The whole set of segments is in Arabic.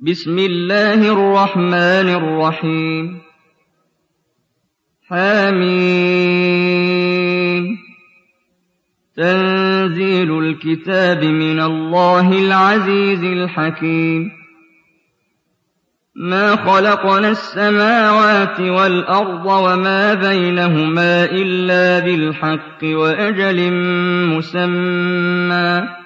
بسم الله الرحمن الرحيم. حميم تنزيل الكتاب من الله العزيز الحكيم. ما خلقنا السماوات والأرض وما بينهما إلا بالحق وأجل مسمى.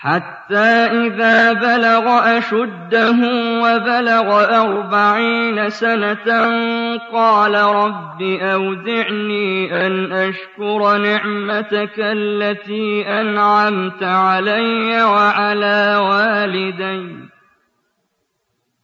حتى إذا بلغ أشده وبلغ أربعين سنة قال رب أودعني أن أشكر نعمتك التي أنعمت علي وعلى والدي.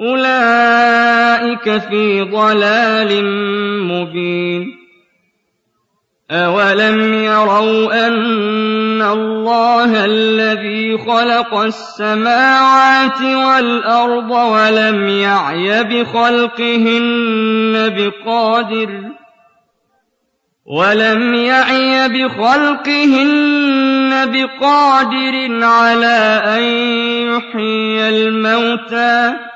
أُولَٰئِكَ فِي ضَلَالٍ مُّبِينٍ. أَوَلَمْ يَرَوْا أَنَّ اللَّهَ الَّذِي خَلَقَ السَّمَاوَاتِ وَالْأَرْضَ وَلَمْ يَعْيَ بِخَلْقِهِنَّ بِقَادِرٍ وَلَمْ يَعْيَ بِخَلْقِهِنَّ بِقَادِرٍ عَلَىٰ أَن يُحْيِيَ الْمَوْتَىٰ ۚ